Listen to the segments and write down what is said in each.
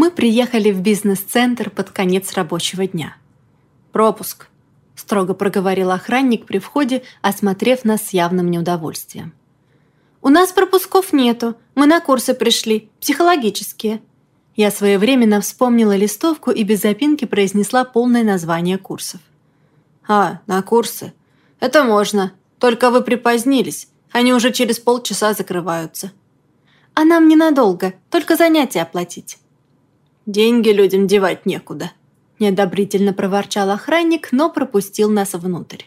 Мы приехали в бизнес-центр под конец рабочего дня. «Пропуск», – строго проговорил охранник при входе, осмотрев нас с явным неудовольствием. «У нас пропусков нету, мы на курсы пришли, психологические». Я своевременно вспомнила листовку и без запинки произнесла полное название курсов. «А, на курсы. Это можно, только вы припозднились, они уже через полчаса закрываются». «А нам ненадолго, только занятия оплатить». Деньги людям девать некуда», – неодобрительно проворчал охранник, но пропустил нас внутрь.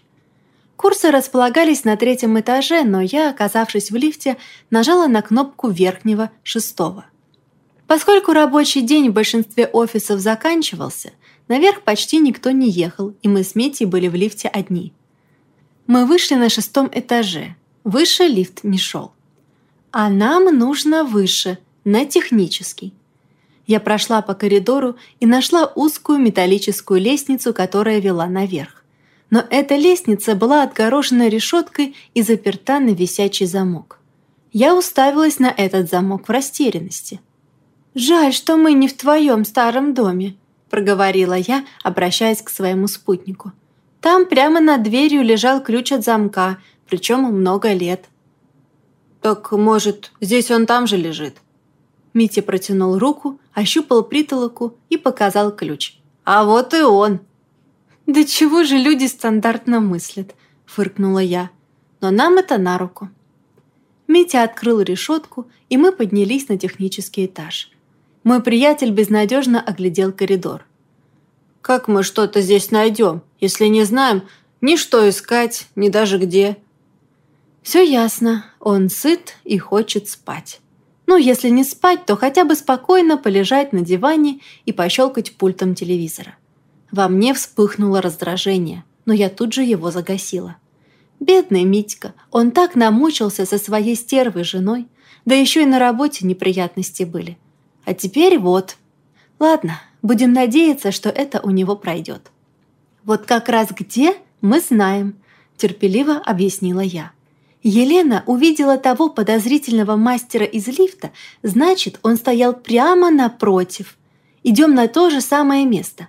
Курсы располагались на третьем этаже, но я, оказавшись в лифте, нажала на кнопку верхнего, шестого. Поскольку рабочий день в большинстве офисов заканчивался, наверх почти никто не ехал, и мы с Митей были в лифте одни. Мы вышли на шестом этаже. Выше лифт не шел. А нам нужно выше, на технический. Я прошла по коридору и нашла узкую металлическую лестницу, которая вела наверх. Но эта лестница была отгорожена решеткой и заперта на висячий замок. Я уставилась на этот замок в растерянности. «Жаль, что мы не в твоем старом доме», – проговорила я, обращаясь к своему спутнику. «Там прямо над дверью лежал ключ от замка, причем много лет». «Так, может, здесь он там же лежит?» Митя протянул руку, ощупал притолоку и показал ключ. «А вот и он!» «Да чего же люди стандартно мыслят?» – фыркнула я. «Но нам это на руку». Митя открыл решетку, и мы поднялись на технический этаж. Мой приятель безнадежно оглядел коридор. «Как мы что-то здесь найдем, если не знаем ни что искать, ни даже где?» «Все ясно. Он сыт и хочет спать». Ну, если не спать, то хотя бы спокойно полежать на диване и пощелкать пультом телевизора. Во мне вспыхнуло раздражение, но я тут же его загасила. Бедный Митька, он так намучился со своей стервой женой, да еще и на работе неприятности были. А теперь вот. Ладно, будем надеяться, что это у него пройдет. Вот как раз где, мы знаем, терпеливо объяснила я. Елена увидела того подозрительного мастера из лифта, значит, он стоял прямо напротив. Идем на то же самое место.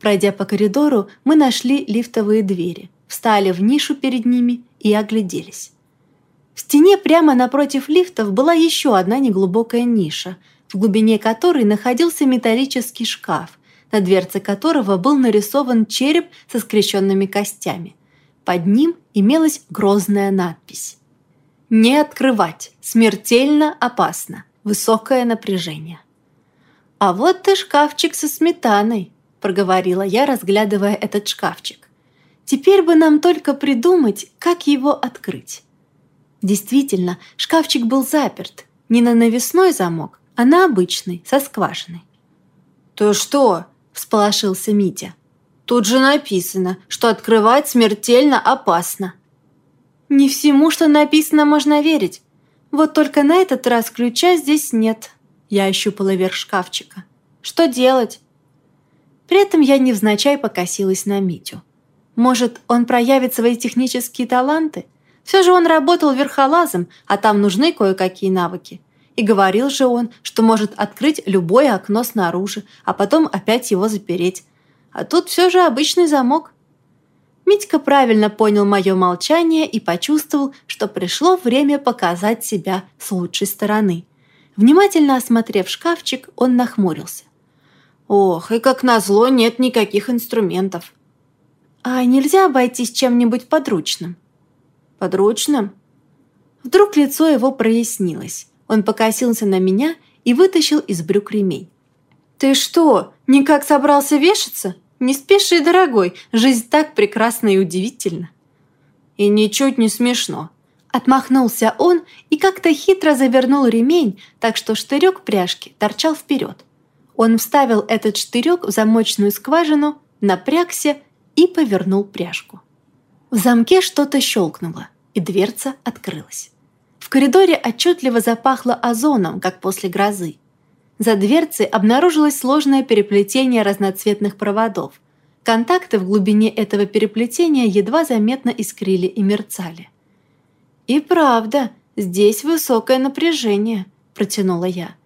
Пройдя по коридору, мы нашли лифтовые двери, встали в нишу перед ними и огляделись. В стене прямо напротив лифтов была еще одна неглубокая ниша, в глубине которой находился металлический шкаф, на дверце которого был нарисован череп со скрещенными костями. Под ним имелась грозная надпись. «Не открывать! Смертельно опасно! Высокое напряжение!» «А вот ты шкафчик со сметаной!» – проговорила я, разглядывая этот шкафчик. «Теперь бы нам только придумать, как его открыть». Действительно, шкафчик был заперт. Не на навесной замок, а на обычный, со скважиной. «То что?» – всполошился Митя. Тут же написано, что открывать смертельно опасно. Не всему, что написано, можно верить. Вот только на этот раз ключа здесь нет. Я ощупала верх шкафчика. Что делать? При этом я невзначай покосилась на Митю. Может, он проявит свои технические таланты? Все же он работал верхолазом, а там нужны кое-какие навыки. И говорил же он, что может открыть любое окно снаружи, а потом опять его запереть а тут все же обычный замок. Митька правильно понял мое молчание и почувствовал, что пришло время показать себя с лучшей стороны. Внимательно осмотрев шкафчик, он нахмурился. «Ох, и как назло нет никаких инструментов». «А нельзя обойтись чем-нибудь подручным?» «Подручным?» Вдруг лицо его прояснилось. Он покосился на меня и вытащил из брюк ремень. «Ты что, никак собрался вешаться? Не спеши, дорогой, жизнь так прекрасна и удивительна». «И ничуть не смешно», Отмахнулся он и как-то хитро завернул ремень, так что штырек пряжки торчал вперед. Он вставил этот штырек в замочную скважину, напрягся и повернул пряжку. В замке что-то щелкнуло, и дверца открылась. В коридоре отчетливо запахло озоном, как после грозы. За дверцей обнаружилось сложное переплетение разноцветных проводов. Контакты в глубине этого переплетения едва заметно искрили и мерцали. «И правда, здесь высокое напряжение», – протянула я.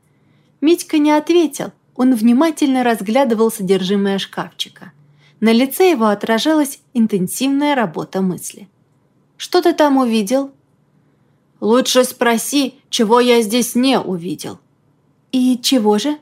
Митька не ответил, он внимательно разглядывал содержимое шкафчика. На лице его отражалась интенсивная работа мысли. «Что ты там увидел?» «Лучше спроси, чего я здесь не увидел». «И чего же?»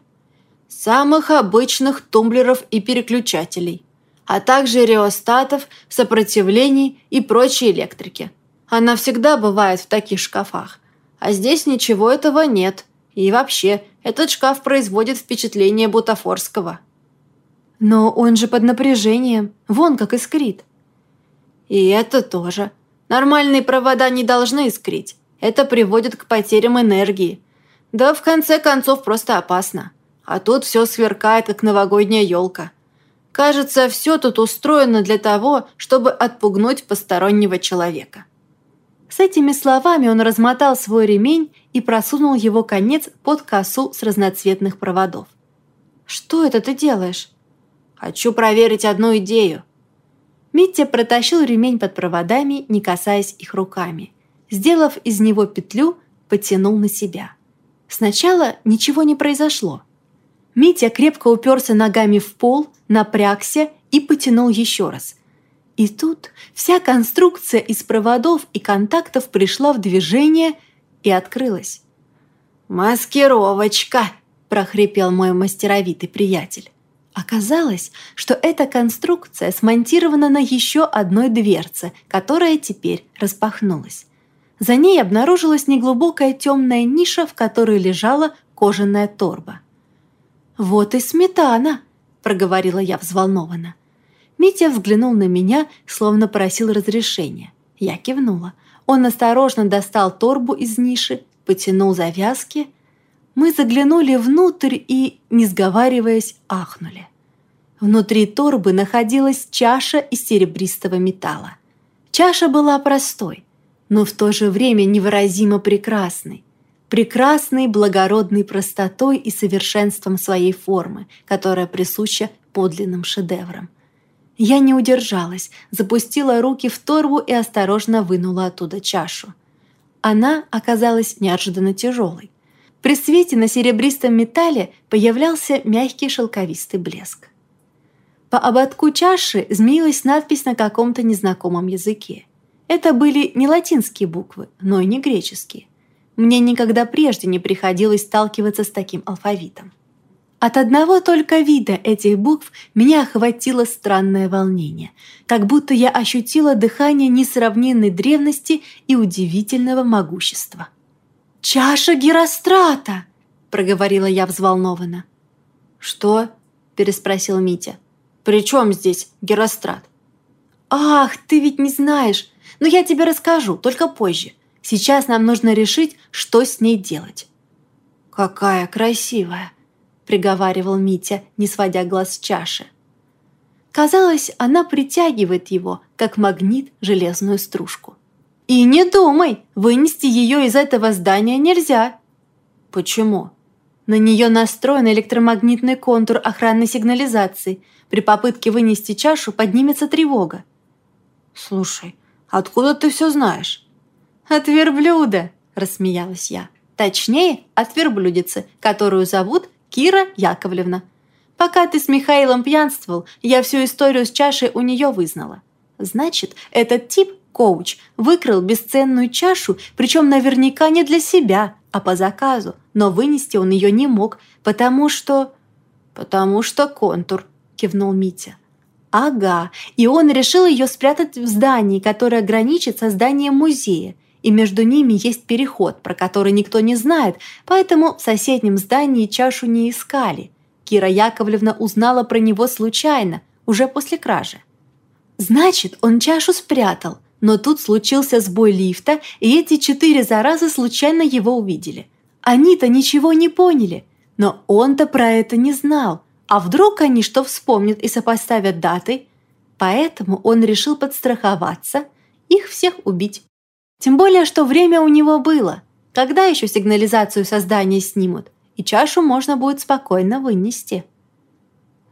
«Самых обычных тумблеров и переключателей, а также реостатов, сопротивлений и прочей электрики. Она всегда бывает в таких шкафах, а здесь ничего этого нет. И вообще, этот шкаф производит впечатление бутафорского». «Но он же под напряжением, вон как искрит». «И это тоже. Нормальные провода не должны искрить. Это приводит к потерям энергии. Да, в конце концов, просто опасно. А тут все сверкает, как новогодняя елка. Кажется, все тут устроено для того, чтобы отпугнуть постороннего человека». С этими словами он размотал свой ремень и просунул его конец под косу с разноцветных проводов. «Что это ты делаешь?» «Хочу проверить одну идею». Митя протащил ремень под проводами, не касаясь их руками. Сделав из него петлю, потянул на себя. Сначала ничего не произошло. Митя крепко уперся ногами в пол, напрягся и потянул еще раз. И тут вся конструкция из проводов и контактов пришла в движение – и открылась. «Маскировочка!» – прохрипел мой мастеровитый приятель. Оказалось, что эта конструкция смонтирована на еще одной дверце, которая теперь распахнулась. За ней обнаружилась неглубокая темная ниша, в которой лежала кожаная торба. «Вот и сметана!» – проговорила я взволнованно. Митя взглянул на меня, словно просил разрешения. Я кивнула. Он осторожно достал торбу из ниши, потянул завязки. Мы заглянули внутрь и, не сговариваясь, ахнули. Внутри торбы находилась чаша из серебристого металла. Чаша была простой, но в то же время невыразимо прекрасной. Прекрасной, благородной простотой и совершенством своей формы, которая присуща подлинным шедеврам – я не удержалась, запустила руки в торбу и осторожно вынула оттуда чашу. Она оказалась неожиданно тяжелой. При свете на серебристом металле появлялся мягкий шелковистый блеск. По ободку чаши змеилась надпись на каком-то незнакомом языке. Это были не латинские буквы, но и не греческие. Мне никогда прежде не приходилось сталкиваться с таким алфавитом. От одного только вида этих букв меня охватило странное волнение, как будто я ощутила дыхание несравненной древности и удивительного могущества. «Чаша Герострата!» – проговорила я взволнованно. «Что?» – переспросил Митя. «При чем здесь Герострат?» «Ах, ты ведь не знаешь! Но я тебе расскажу, только позже. Сейчас нам нужно решить, что с ней делать». «Какая красивая!» приговаривал Митя, не сводя глаз с чаши. Казалось, она притягивает его, как магнит железную стружку. «И не думай, вынести ее из этого здания нельзя». «Почему?» На нее настроен электромагнитный контур охранной сигнализации. При попытке вынести чашу поднимется тревога. «Слушай, откуда ты все знаешь?» «От верблюда», – рассмеялась я. «Точнее, от верблюдицы, которую зовут Кира Яковлевна. Пока ты с Михаилом пьянствовал, я всю историю с чашей у нее вызнала. Значит, этот тип, коуч, выкрал бесценную чашу, причем наверняка не для себя, а по заказу. Но вынести он ее не мог, потому что... «Потому что контур», – кивнул Митя. «Ага, и он решил ее спрятать в здании, которое граничит со зданием музея и между ними есть переход, про который никто не знает, поэтому в соседнем здании чашу не искали. Кира Яковлевна узнала про него случайно, уже после кражи. Значит, он чашу спрятал, но тут случился сбой лифта, и эти четыре заразы случайно его увидели. Они-то ничего не поняли, но он-то про это не знал. А вдруг они что вспомнят и сопоставят даты? Поэтому он решил подстраховаться, их всех убить. Тем более, что время у него было. Когда еще сигнализацию создания снимут? И чашу можно будет спокойно вынести.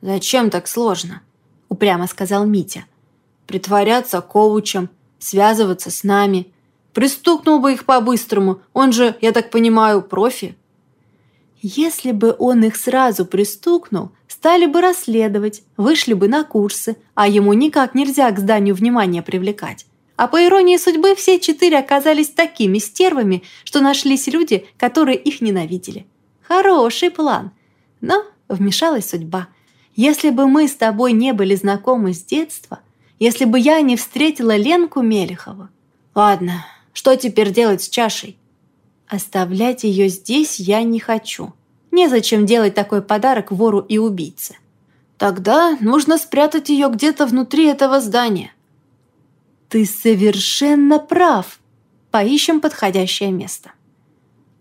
«Зачем так сложно?» – упрямо сказал Митя. «Притворяться коучем, связываться с нами. Пристукнул бы их по-быстрому, он же, я так понимаю, профи». Если бы он их сразу пристукнул, стали бы расследовать, вышли бы на курсы, а ему никак нельзя к зданию внимания привлекать. А по иронии судьбы, все четыре оказались такими стервами, что нашлись люди, которые их ненавидели. Хороший план. Но вмешалась судьба. Если бы мы с тобой не были знакомы с детства, если бы я не встретила Ленку Мелехову... Ладно, что теперь делать с чашей? Оставлять ее здесь я не хочу. Незачем делать такой подарок вору и убийце. Тогда нужно спрятать ее где-то внутри этого здания. Ты совершенно прав. Поищем подходящее место.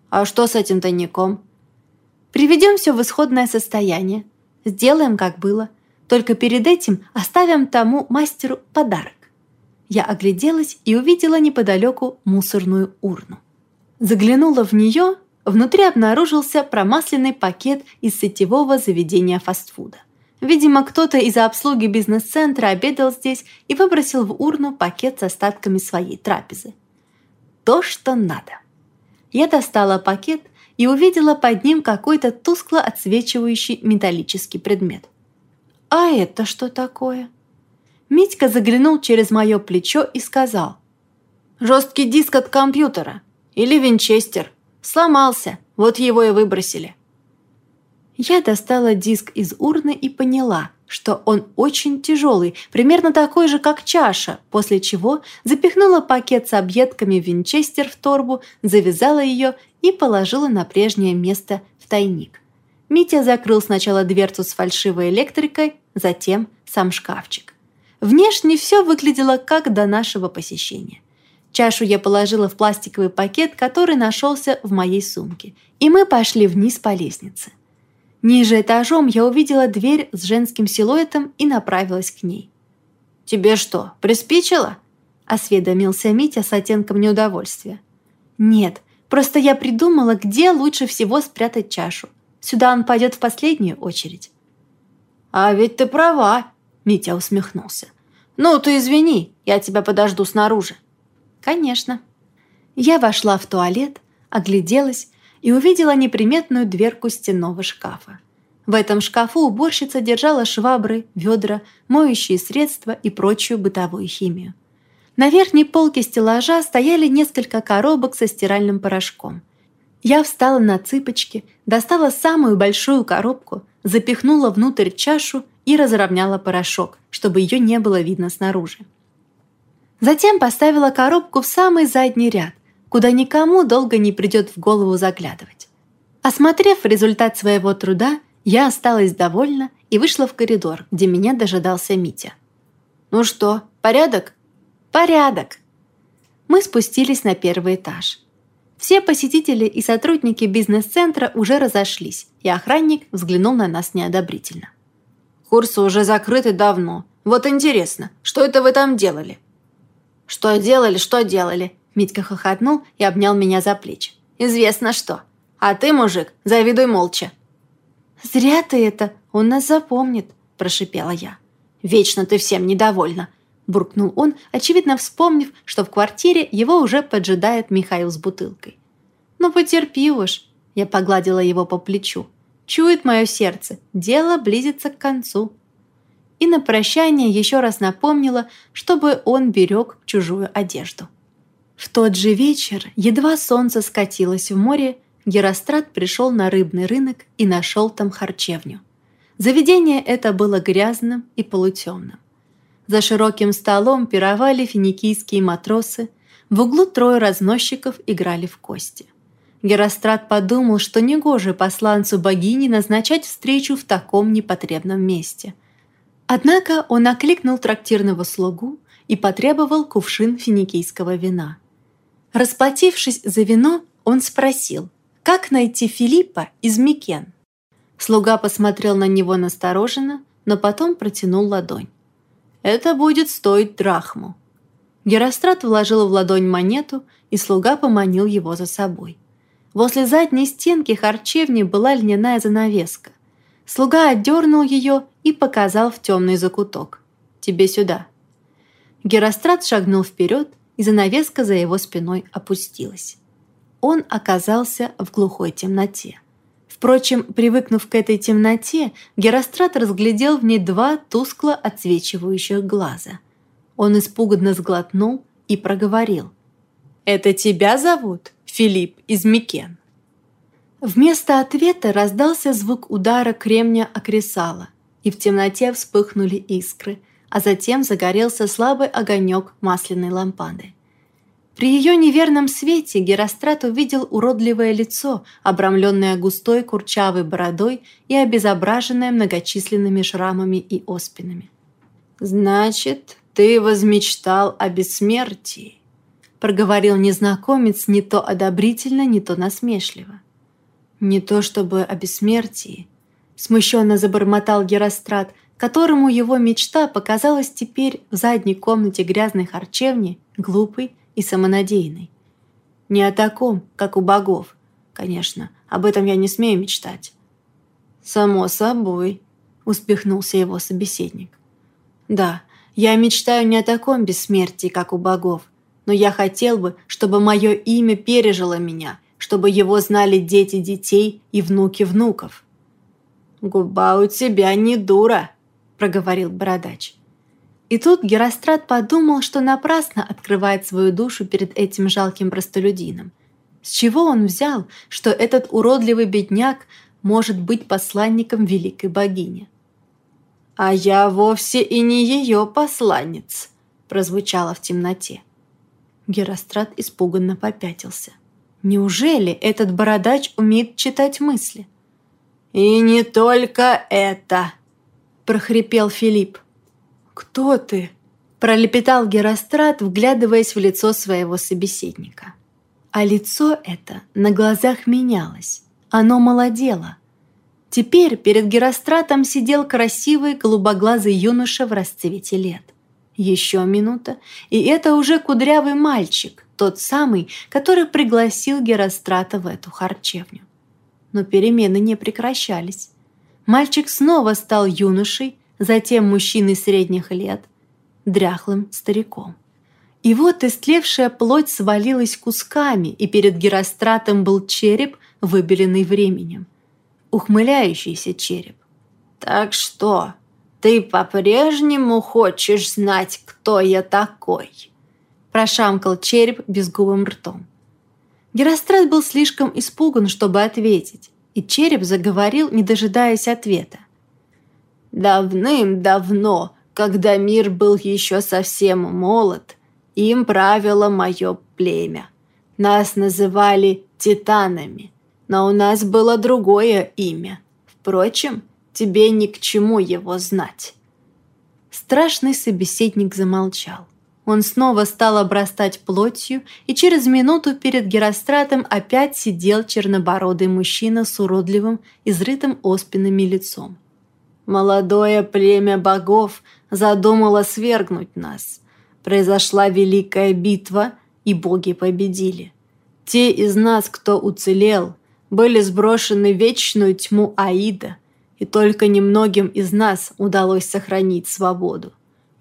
А что с этим тайником? Приведем все в исходное состояние. Сделаем, как было. Только перед этим оставим тому мастеру подарок. Я огляделась и увидела неподалеку мусорную урну. Заглянула в нее, внутри обнаружился промасленный пакет из сетевого заведения фастфуда. Видимо, кто-то из обслуги бизнес-центра обедал здесь и выбросил в урну пакет с остатками своей трапезы. То, что надо. Я достала пакет и увидела под ним какой-то тускло отсвечивающий металлический предмет. «А это что такое?» Митька заглянул через мое плечо и сказал. «Жесткий диск от компьютера. Или винчестер. Сломался, вот его и выбросили. Я достала диск из урны и поняла, что он очень тяжелый, примерно такой же, как чаша, после чего запихнула пакет с объедками винчестер в торбу, завязала ее и положила на прежнее место в тайник. Митя закрыл сначала дверцу с фальшивой электрикой, затем сам шкафчик. Внешне все выглядело как до нашего посещения. Чашу я положила в пластиковый пакет, который нашелся в моей сумке, и мы пошли вниз по лестнице. Ниже этажом я увидела дверь с женским силуэтом и направилась к ней. «Тебе что, приспичило?» – осведомился Митя с оттенком неудовольствия. «Нет, просто я придумала, где лучше всего спрятать чашу. Сюда он пойдет в последнюю очередь». «А ведь ты права», – Митя усмехнулся. «Ну, ты извини, я тебя подожду снаружи». «Конечно». Я вошла в туалет, огляделась и увидела неприметную дверку стенного шкафа. В этом шкафу уборщица держала швабры, ведра, моющие средства и прочую бытовую химию. На верхней полке стеллажа стояли несколько коробок со стиральным порошком. Я встала на цыпочки, достала самую большую коробку, запихнула внутрь чашу и разровняла порошок, чтобы ее не было видно снаружи. Затем поставила коробку в самый задний ряд, куда никому долго не придет в голову заглядывать. Осмотрев результат своего труда, я осталась довольна и вышла в коридор, где меня дожидался Митя. «Ну что, порядок?» «Порядок!» Мы спустились на первый этаж. Все посетители и сотрудники бизнес-центра уже разошлись, и охранник взглянул на нас неодобрительно. «Курсы уже закрыты давно. Вот интересно, что это вы там делали?» «Что делали, что делали?» Митька хохотнул и обнял меня за плечи. «Известно что. А ты, мужик, завидуй молча». «Зря ты это, он нас запомнит», – прошипела я. «Вечно ты всем недовольна», – буркнул он, очевидно вспомнив, что в квартире его уже поджидает Михаил с бутылкой. «Ну потерпи уж», – я погладила его по плечу. «Чует мое сердце, дело близится к концу» и на прощание еще раз напомнила, чтобы он берег чужую одежду. В тот же вечер, едва солнце скатилось в море, Герострат пришел на рыбный рынок и нашел там харчевню. Заведение это было грязным и полутемным. За широким столом пировали финикийские матросы, в углу трое разносчиков играли в кости. Герострат подумал, что негоже посланцу богини назначать встречу в таком непотребном месте – Однако он окликнул трактирного слугу и потребовал кувшин финикийского вина. Расплатившись за вино, он спросил, как найти Филиппа из Микен. Слуга посмотрел на него настороженно, но потом протянул ладонь. «Это будет стоить драхму». Герострат вложил в ладонь монету, и слуга поманил его за собой. Возле задней стенки харчевни была льняная занавеска. Слуга отдернул ее и показал в темный закуток. «Тебе сюда». Герострат шагнул вперед, и занавеска за его спиной опустилась. Он оказался в глухой темноте. Впрочем, привыкнув к этой темноте, Герострат разглядел в ней два тускло отсвечивающих глаза. Он испуганно сглотнул и проговорил. «Это тебя зовут, Филипп из Микен?» Вместо ответа раздался звук удара кремня о кресало, и в темноте вспыхнули искры, а затем загорелся слабый огонек масляной лампады. При ее неверном свете Герострат увидел уродливое лицо, обрамленное густой курчавой бородой и обезображенное многочисленными шрамами и оспинами. «Значит, ты возмечтал о бессмертии», — проговорил незнакомец не то одобрительно, не то насмешливо. «Не то чтобы о бессмертии», — смущенно забормотал Герострат, которому его мечта показалась теперь в задней комнате грязной харчевни глупой и самонадеянной. Не о таком, как у богов. Конечно, об этом я не смею мечтать. «Само собой», — успехнулся его собеседник. «Да, я мечтаю не о таком бессмертии, как у богов, но я хотел бы, чтобы мое имя пережило меня, чтобы его знали дети детей и внуки внуков». «Губа у тебя не дура», — проговорил бородач. И тут Герострат подумал, что напрасно открывает свою душу перед этим жалким простолюдином. С чего он взял, что этот уродливый бедняк может быть посланником великой богини? «А я вовсе и не ее посланец», – прозвучало в темноте. Герострат испуганно попятился. «Неужели этот бородач умеет читать мысли?» «И не только это», – прохрипел Филипп. «Кто ты?» – пролепетал Герострат, вглядываясь в лицо своего собеседника. А лицо это на глазах менялось. Оно молодело. Теперь перед Геростратом сидел красивый голубоглазый юноша в расцвете лет. Еще минута, и это уже кудрявый мальчик, тот самый, который пригласил Герострата в эту харчевню. Но перемены не прекращались. Мальчик снова стал юношей, затем мужчиной средних лет, дряхлым стариком. И вот истлевшая плоть свалилась кусками, и перед Геростратом был череп, выбеленный временем. Ухмыляющийся череп. «Так что, ты по-прежнему хочешь знать, кто я такой?» Прошамкал череп безгубым ртом. Герострат был слишком испуган, чтобы ответить, и череп заговорил, не дожидаясь ответа. Давным-давно, когда мир был еще совсем молод, им правило мое племя. Нас называли титанами, но у нас было другое имя. Впрочем, тебе ни к чему его знать». Страшный собеседник замолчал. Он снова стал обрастать плотью, и через минуту перед Геростратом опять сидел чернобородый мужчина с уродливым, изрытым оспинами лицом. Молодое племя богов задумало свергнуть нас. Произошла великая битва, и боги победили. Те из нас, кто уцелел, были сброшены в вечную тьму Аида, и только немногим из нас удалось сохранить свободу.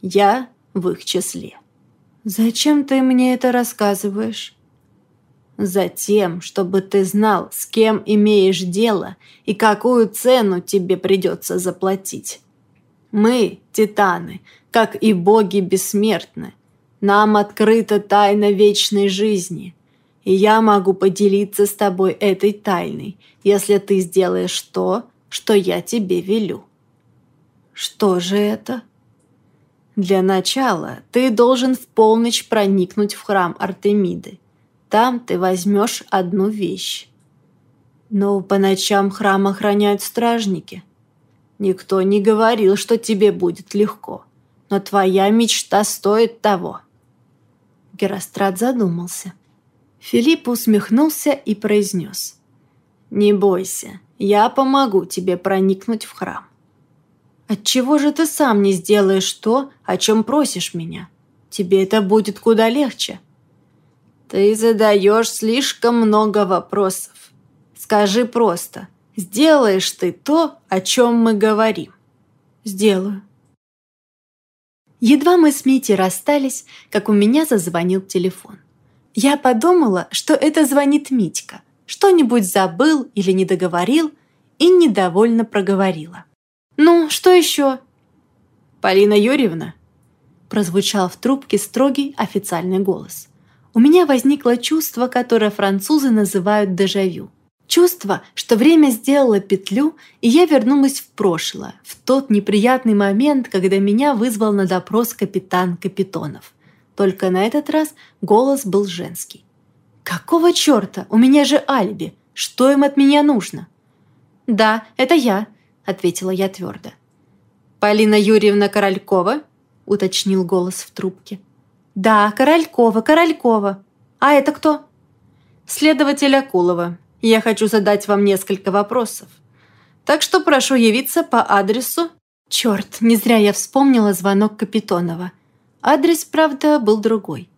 Я в их числе. «Зачем ты мне это рассказываешь?» Затем, чтобы ты знал, с кем имеешь дело и какую цену тебе придется заплатить. Мы, титаны, как и боги бессмертны. Нам открыта тайна вечной жизни, и я могу поделиться с тобой этой тайной, если ты сделаешь то, что я тебе велю. Что же это? Для начала ты должен в полночь проникнуть в храм Артемиды там ты возьмешь одну вещь. Но по ночам храм охраняют стражники. Никто не говорил, что тебе будет легко. Но твоя мечта стоит того. Герострат задумался. Филипп усмехнулся и произнес. «Не бойся, я помогу тебе проникнуть в храм». «Отчего же ты сам не сделаешь то, о чем просишь меня? Тебе это будет куда легче». «Ты задаешь слишком много вопросов. Скажи просто, сделаешь ты то, о чем мы говорим?» «Сделаю». Едва мы с Митей расстались, как у меня зазвонил телефон. Я подумала, что это звонит Митька. Что-нибудь забыл или не договорил, и недовольно проговорила. «Ну, что еще?» «Полина Юрьевна?» Прозвучал в трубке строгий официальный голос. У меня возникло чувство, которое французы называют дежавю. Чувство, что время сделало петлю, и я вернулась в прошлое, в тот неприятный момент, когда меня вызвал на допрос капитан Капитонов. Только на этот раз голос был женский. «Какого черта? У меня же алиби. Что им от меня нужно?» «Да, это я», — ответила я твердо. «Полина Юрьевна Королькова?» — уточнил голос в трубке. «Да, Королькова, Королькова. А это кто?» «Следователь Акулова. Я хочу задать вам несколько вопросов. Так что прошу явиться по адресу...» Черт, не зря я вспомнила звонок Капитонова. Адрес, правда, был другой.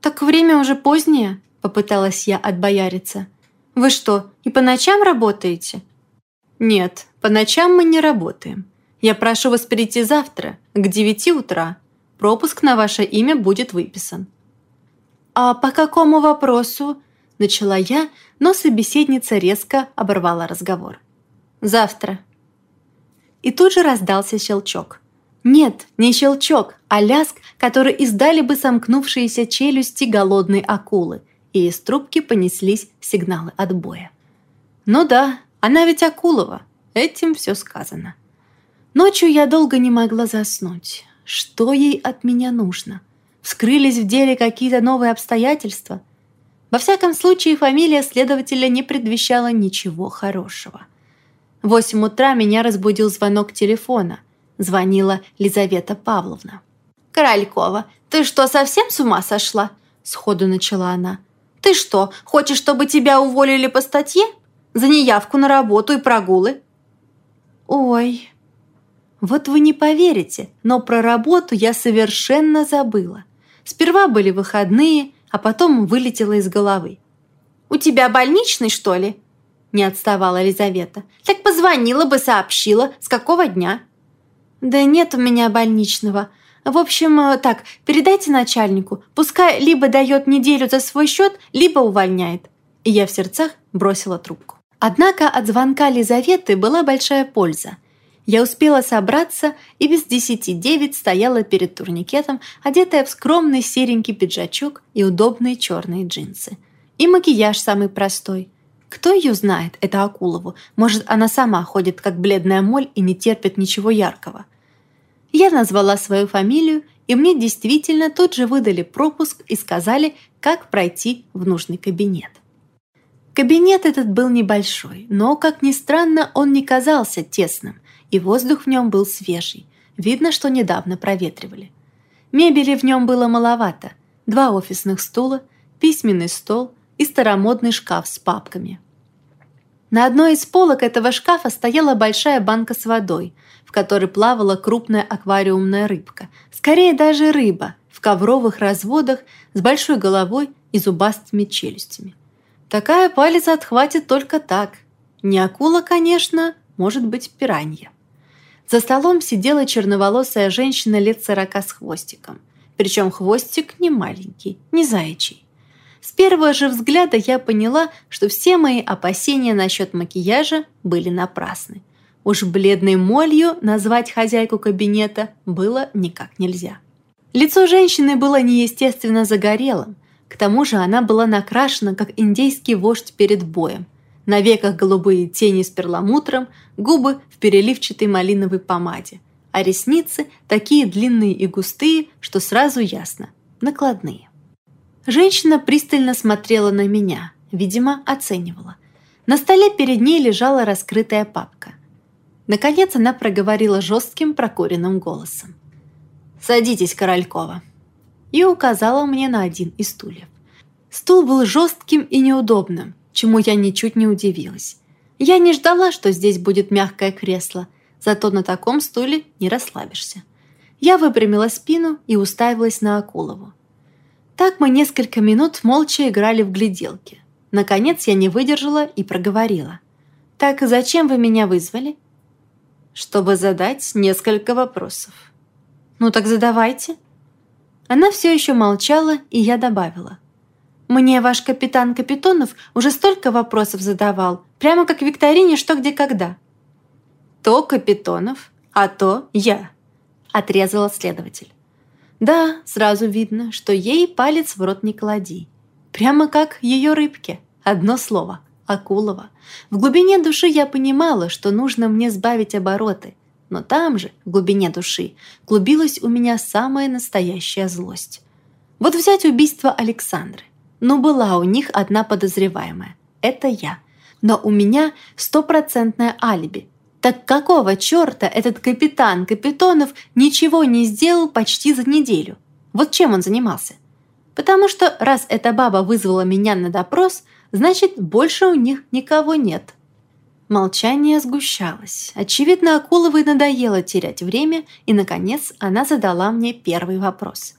«Так время уже позднее», — попыталась я отбояриться. «Вы что, и по ночам работаете?» «Нет, по ночам мы не работаем. Я прошу вас прийти завтра, к девяти утра. Пропуск на ваше имя будет выписан». «А по какому вопросу?» – начала я, но собеседница резко оборвала разговор. «Завтра». И тут же раздался щелчок. Нет, не щелчок, а ляск, который издали бы сомкнувшиеся челюсти голодной акулы, и из трубки понеслись сигналы отбоя. Ну да, она ведь Акулова, этим все сказано. Ночью я долго не могла заснуть. Что ей от меня нужно? Вскрылись в деле какие-то новые обстоятельства? Во всяком случае, фамилия следователя не предвещала ничего хорошего. В восемь утра меня разбудил звонок телефона. Звонила Лизавета Павловна. «Королькова, ты что, совсем с ума сошла?» Сходу начала она. «Ты что, хочешь, чтобы тебя уволили по статье? За неявку на работу и прогулы?» «Ой», вот вы не поверите, но про работу я совершенно забыла. Сперва были выходные, а потом вылетела из головы. «У тебя больничный, что ли?» Не отставала Елизавета. «Так позвонила бы, сообщила. С какого дня?» «Да нет у меня больничного. В общем, э, так, передайте начальнику. Пускай либо дает неделю за свой счет, либо увольняет». И я в сердцах бросила трубку. Однако от звонка Лизаветы была большая польза – я успела собраться и без десяти девять стояла перед турникетом, одетая в скромный серенький пиджачок и удобные черные джинсы. И макияж самый простой. Кто ее знает, это Акулову? Может, она сама ходит, как бледная моль, и не терпит ничего яркого. Я назвала свою фамилию, и мне действительно тут же выдали пропуск и сказали, как пройти в нужный кабинет. Кабинет этот был небольшой, но, как ни странно, он не казался тесным и воздух в нем был свежий. Видно, что недавно проветривали. Мебели в нем было маловато. Два офисных стула, письменный стол и старомодный шкаф с папками. На одной из полок этого шкафа стояла большая банка с водой, в которой плавала крупная аквариумная рыбка. Скорее даже рыба, в ковровых разводах, с большой головой и зубастыми челюстями. Такая палец отхватит только так. Не акула, конечно, может быть пиранья. За столом сидела черноволосая женщина лет сорока с хвостиком. Причем хвостик не маленький, не заячий. С первого же взгляда я поняла, что все мои опасения насчет макияжа были напрасны. Уж бледной молью назвать хозяйку кабинета было никак нельзя. Лицо женщины было неестественно загорелым. К тому же она была накрашена, как индейский вождь перед боем, на веках голубые тени с перламутром, губы в переливчатой малиновой помаде, а ресницы такие длинные и густые, что сразу ясно – накладные. Женщина пристально смотрела на меня, видимо, оценивала. На столе перед ней лежала раскрытая папка. Наконец она проговорила жестким прокуренным голосом. «Садитесь, Королькова!» И указала мне на один из стульев. Стул был жестким и неудобным, чему я ничуть не удивилась. Я не ждала, что здесь будет мягкое кресло, зато на таком стуле не расслабишься. Я выпрямила спину и уставилась на Акулову. Так мы несколько минут молча играли в гляделки. Наконец я не выдержала и проговорила. «Так зачем вы меня вызвали?» «Чтобы задать несколько вопросов». «Ну так задавайте». Она все еще молчала, и я добавила. Мне ваш капитан Капитонов уже столько вопросов задавал, прямо как в викторине «Что, где, когда». То Капитонов, а то я, отрезала следователь. Да, сразу видно, что ей палец в рот не клади. Прямо как ее рыбке. Одно слово – Акулова. В глубине души я понимала, что нужно мне сбавить обороты. Но там же, в глубине души, клубилась у меня самая настоящая злость. Вот взять убийство Александры. Ну, была у них одна подозреваемая. Это я. Но у меня стопроцентное алиби. Так какого черта этот капитан Капитонов ничего не сделал почти за неделю? Вот чем он занимался? Потому что раз эта баба вызвала меня на допрос, значит, больше у них никого нет. Молчание сгущалось. Очевидно, Акуловой надоело терять время, и, наконец, она задала мне первый вопрос.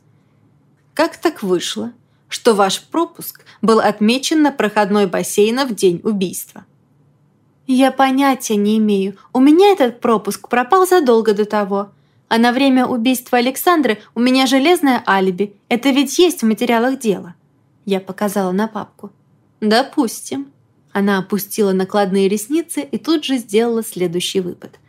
«Как так вышло, что ваш пропуск был отмечен на проходной бассейна в день убийства. Я понятия не имею. У меня этот пропуск пропал задолго до того. А на время убийства Александры у меня железное алиби. Это ведь есть в материалах дела. Я показала на папку. Допустим. Она опустила накладные ресницы и тут же сделала следующий выпад.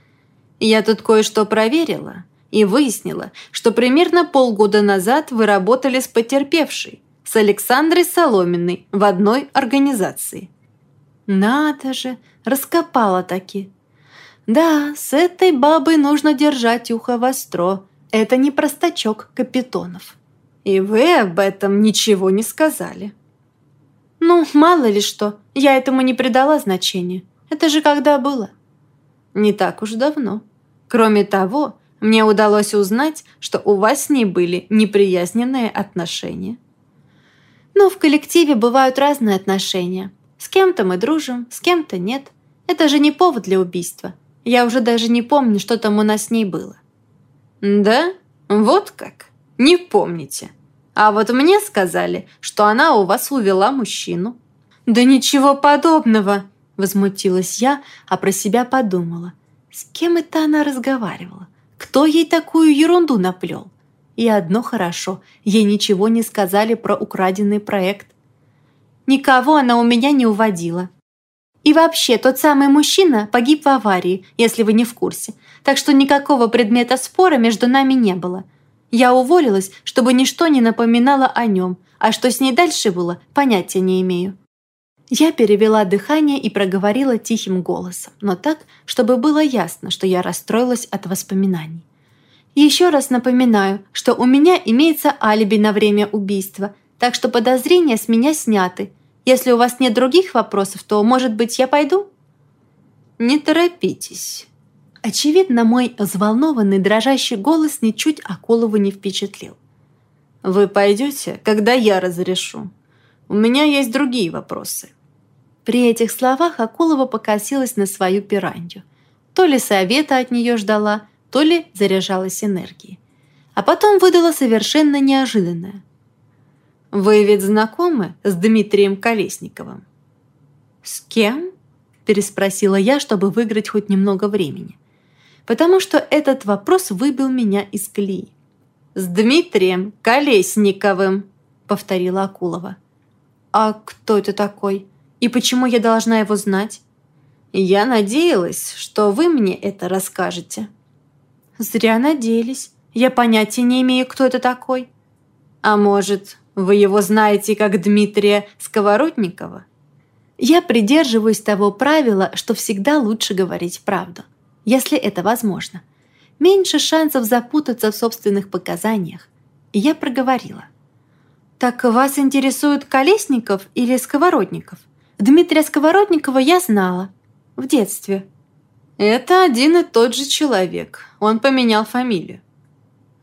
Я тут кое-что проверила и выяснила, что примерно полгода назад вы работали с потерпевшей, с Александрой Соломиной в одной организации. Надо же, раскопала таки. Да, с этой бабой нужно держать ухо востро. Это не простачок Капитонов. И вы об этом ничего не сказали. Ну, мало ли что, я этому не придала значения. Это же когда было? Не так уж давно. Кроме того, мне удалось узнать, что у вас с ней были неприязненные отношения. Но в коллективе бывают разные отношения. С кем-то мы дружим, с кем-то нет. Это же не повод для убийства. Я уже даже не помню, что там у нас с ней было. Да? Вот как? Не помните. А вот мне сказали, что она у вас увела мужчину. Да ничего подобного, возмутилась я, а про себя подумала. С кем это она разговаривала? Кто ей такую ерунду наплел? И одно хорошо, ей ничего не сказали про украденный проект. Никого она у меня не уводила. И вообще, тот самый мужчина погиб в аварии, если вы не в курсе, так что никакого предмета спора между нами не было. Я уволилась, чтобы ничто не напоминало о нем, а что с ней дальше было, понятия не имею. Я перевела дыхание и проговорила тихим голосом, но так, чтобы было ясно, что я расстроилась от воспоминаний. Еще раз напоминаю, что у меня имеется алиби на время убийства, так что подозрения с меня сняты. Если у вас нет других вопросов, то, может быть, я пойду?» «Не торопитесь». Очевидно, мой взволнованный, дрожащий голос ничуть Акулову не впечатлил. «Вы пойдете, когда я разрешу. У меня есть другие вопросы». При этих словах Акулова покосилась на свою пиранью. То ли совета от нее ждала, то ли заряжалась энергией. А потом выдала совершенно неожиданное. «Вы ведь знакомы с Дмитрием Колесниковым?» «С кем?» – переспросила я, чтобы выиграть хоть немного времени. Потому что этот вопрос выбил меня из колеи. «С Дмитрием Колесниковым», – повторила Акулова. «А кто это такой? И почему я должна его знать?» «Я надеялась, что вы мне это расскажете», Зря надеялись. Я понятия не имею, кто это такой. А может, вы его знаете как Дмитрия Сковородникова? Я придерживаюсь того правила, что всегда лучше говорить правду, если это возможно. Меньше шансов запутаться в собственных показаниях. И я проговорила. «Так вас интересует Колесников или Сковородников? Дмитрия Сковородникова я знала. В детстве. «Это один и тот же человек. Он поменял фамилию».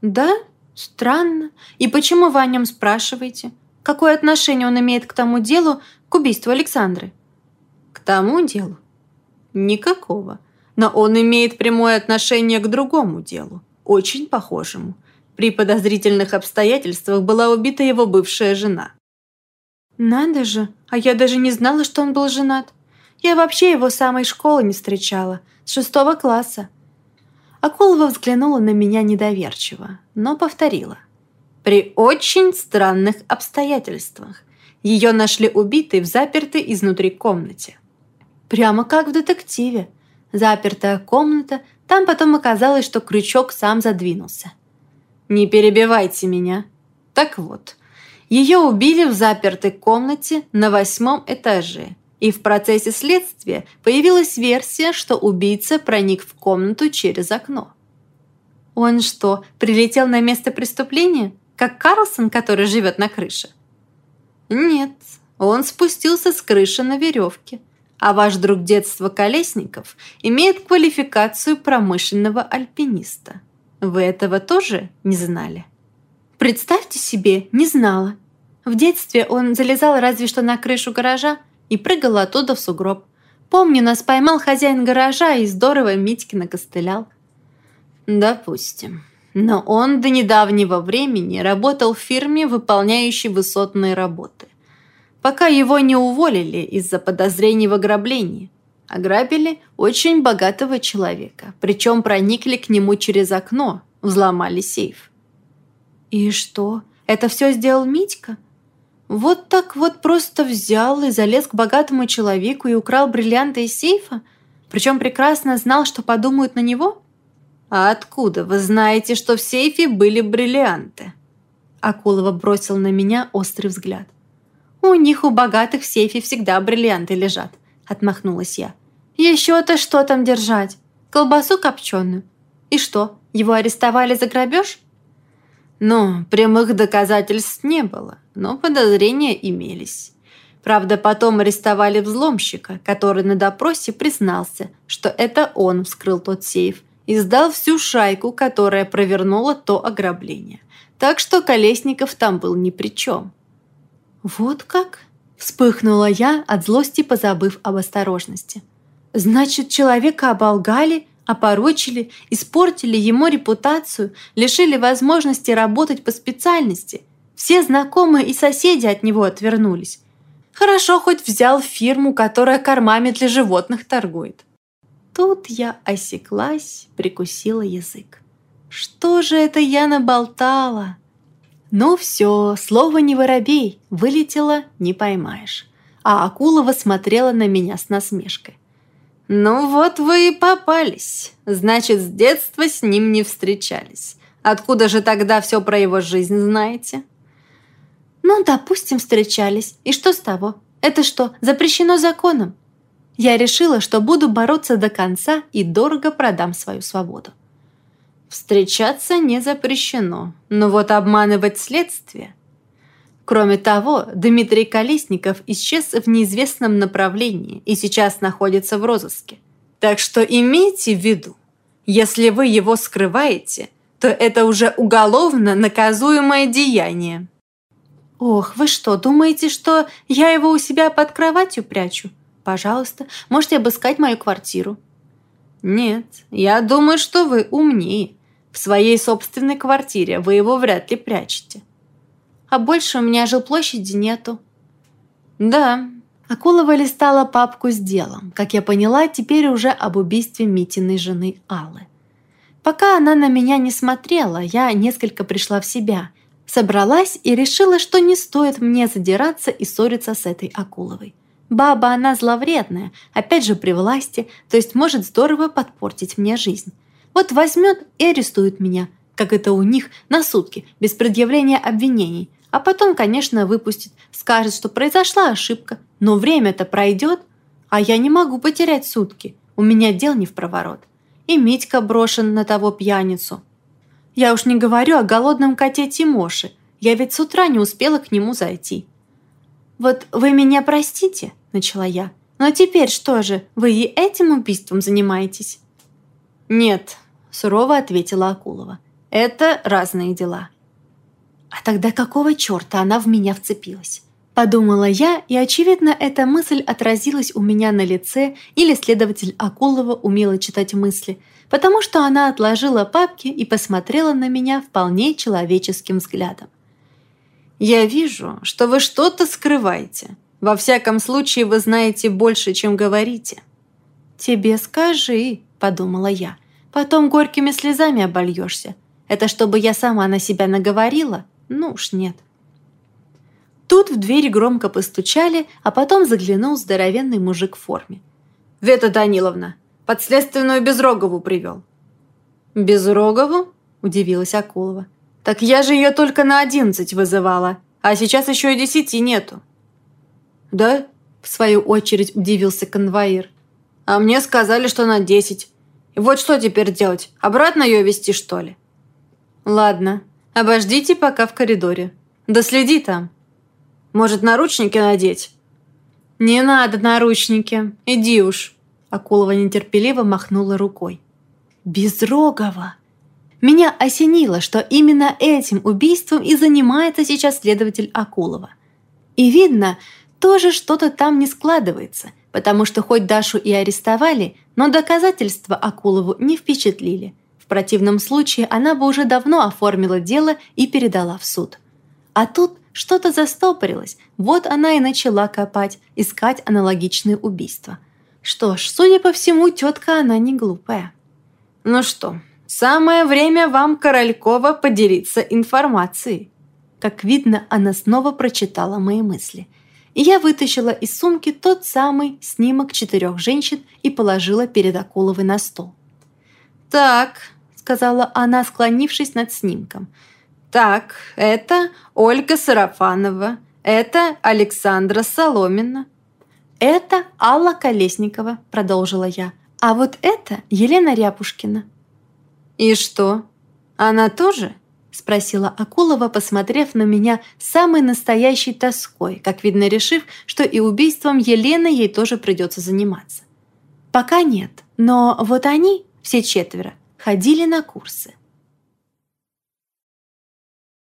«Да? Странно. И почему вы о нем спрашиваете? Какое отношение он имеет к тому делу, к убийству Александры?» «К тому делу?» «Никакого. Но он имеет прямое отношение к другому делу, очень похожему. При подозрительных обстоятельствах была убита его бывшая жена». «Надо же, а я даже не знала, что он был женат. Я вообще его с самой школы не встречала» с шестого класса. Акулова взглянула на меня недоверчиво, но повторила. При очень странных обстоятельствах. Ее нашли убитой в запертой изнутри комнате. Прямо как в детективе. Запертая комната, там потом оказалось, что крючок сам задвинулся. Не перебивайте меня. Так вот, ее убили в запертой комнате на восьмом этаже, и в процессе следствия появилась версия, что убийца проник в комнату через окно. Он что, прилетел на место преступления, как Карлсон, который живет на крыше? Нет, он спустился с крыши на веревке, а ваш друг детства Колесников имеет квалификацию промышленного альпиниста. Вы этого тоже не знали? Представьте себе, не знала. В детстве он залезал разве что на крышу гаража и прыгал оттуда в сугроб. Помню, нас поймал хозяин гаража и здорово Митьки накостылял. Допустим. Но он до недавнего времени работал в фирме, выполняющей высотные работы. Пока его не уволили из-за подозрений в ограблении. Ограбили очень богатого человека, причем проникли к нему через окно, взломали сейф. И что, это все сделал Митька? Вот так вот просто взял и залез к богатому человеку и украл бриллианты из сейфа? Причем прекрасно знал, что подумают на него? А откуда вы знаете, что в сейфе были бриллианты? Акулова бросил на меня острый взгляд. «У них, у богатых, в сейфе всегда бриллианты лежат», — отмахнулась я. «Еще-то что там держать? Колбасу копченую? И что, его арестовали за грабеж?» «Ну, прямых доказательств не было, но подозрения имелись. Правда, потом арестовали взломщика, который на допросе признался, что это он вскрыл тот сейф и сдал всю шайку, которая провернула то ограбление. Так что Колесников там был ни при чем. «Вот как?» – вспыхнула я, от злости позабыв об осторожности. «Значит, человека оболгали, опорочили, испортили ему репутацию, лишили возможности работать по специальности. Все знакомые и соседи от него отвернулись. Хорошо хоть взял фирму, которая кормами для животных торгует». Тут я осеклась, прикусила язык. «Что же это я наболтала?» Ну все, слово не воробей, вылетело, не поймаешь. А Акулова смотрела на меня с насмешкой. «Ну вот вы и попались. Значит, с детства с ним не встречались. Откуда же тогда все про его жизнь знаете?» «Ну, допустим, встречались. И что с того? Это что, запрещено законом?» Я решила, что буду бороться до конца и дорого продам свою свободу. Встречаться не запрещено, но вот обманывать следствие. Кроме того, Дмитрий Колесников исчез в неизвестном направлении и сейчас находится в розыске. Так что имейте в виду, если вы его скрываете, то это уже уголовно наказуемое деяние. Ох, вы что, думаете, что я его у себя под кроватью прячу? Пожалуйста, можете обыскать мою квартиру. Нет, я думаю, что вы умнее в своей собственной квартире вы его вряд ли прячете. А больше у меня жилплощади нету. Да. Акулова листала папку с делом, как я поняла, теперь уже об убийстве Митиной жены Аллы. Пока она на меня не смотрела, я несколько пришла в себя, собралась и решила, что не стоит мне задираться и ссориться с этой Акуловой. Баба она зловредная, опять же при власти, то есть может здорово подпортить мне жизнь. Вот возьмет и арестует меня, как это у них, на сутки, без предъявления обвинений. А потом, конечно, выпустит, скажет, что произошла ошибка. Но время-то пройдет, а я не могу потерять сутки. У меня дел не в проворот. И Митька брошен на того пьяницу. Я уж не говорю о голодном коте Тимоше. Я ведь с утра не успела к нему зайти. «Вот вы меня простите», — начала я. «Но теперь что же, вы и этим убийством занимаетесь?» «Нет», сурово ответила Акулова. «Это разные дела». «А тогда какого черта она в меня вцепилась?» Подумала я, и, очевидно, эта мысль отразилась у меня на лице, или следователь Акулова умела читать мысли, потому что она отложила папки и посмотрела на меня вполне человеческим взглядом. «Я вижу, что вы что-то скрываете. Во всяком случае, вы знаете больше, чем говорите». «Тебе скажи», — подумала я, Потом горькими слезами обольешься. Это чтобы я сама на себя наговорила? Ну уж нет. Тут в двери громко постучали, а потом заглянул здоровенный мужик в форме. «Вета Даниловна, подследственную Безрогову привел». «Безрогову?» – удивилась Акулова. «Так я же ее только на одиннадцать вызывала, а сейчас еще и десяти нету». «Да?» – в свою очередь удивился конвоир. «А мне сказали, что на десять. И вот что теперь делать? Обратно ее вести, что ли?» «Ладно, обождите пока в коридоре. Да следи там». «Может, наручники надеть?» «Не надо наручники. Иди уж». Акулова нетерпеливо махнула рукой. «Безрогова!» Меня осенило, что именно этим убийством и занимается сейчас следователь Акулова. И видно, тоже что-то там не складывается, потому что хоть Дашу и арестовали, но доказательства Акулову не впечатлили. В противном случае она бы уже давно оформила дело и передала в суд. А тут что-то застопорилось, вот она и начала копать, искать аналогичные убийства. Что ж, судя по всему, тетка она не глупая. Ну что, самое время вам, Королькова, поделиться информацией. Как видно, она снова прочитала мои мысли – и я вытащила из сумки тот самый снимок четырех женщин и положила перед Акуловой на стол. «Так», — сказала она, склонившись над снимком, «так, это Ольга Сарафанова, это Александра Соломина». «Это Алла Колесникова», — продолжила я. «А вот это Елена Ряпушкина». «И что, она тоже?» Спросила Акулова, посмотрев на меня самой настоящей тоской, как видно решив, что и убийством Елены ей тоже придется заниматься. Пока нет, но вот они, все четверо, ходили на курсы.